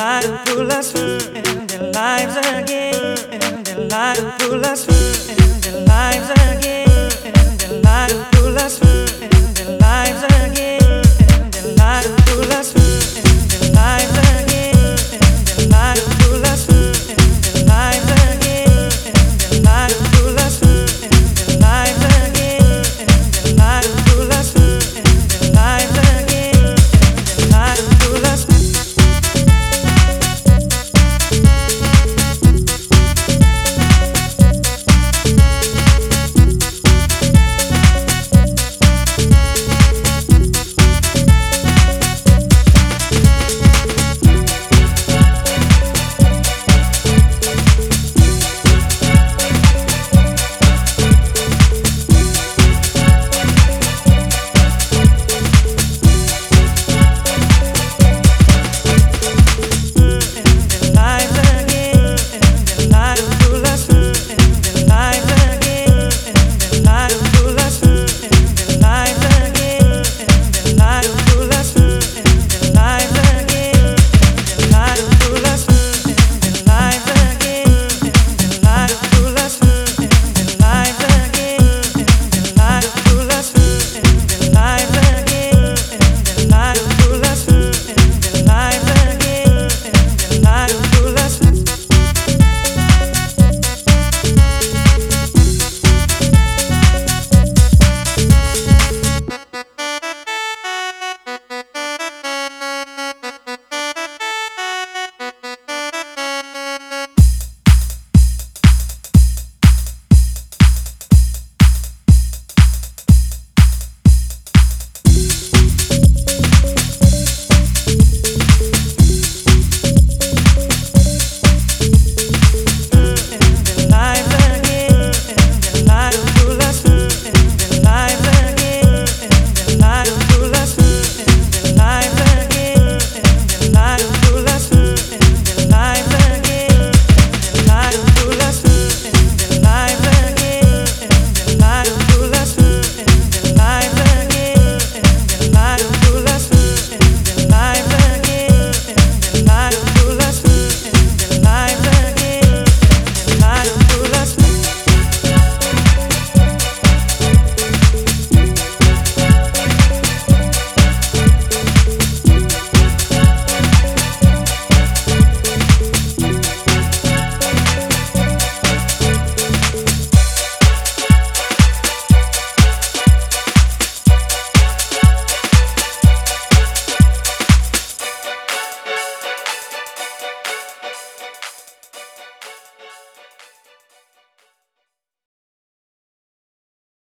light will pull us through, and their lives again, and their light will pull us through, and their lives again.